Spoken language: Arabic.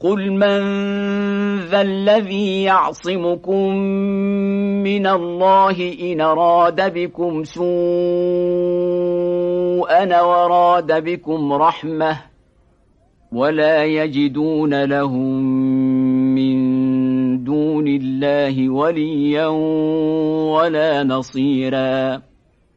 قل من ذا الذي يعصمكم من الله إن راد بكم سوءا وراد بكم رحمة ولا يجدون لهم من دون الله وليا ولا نصيراً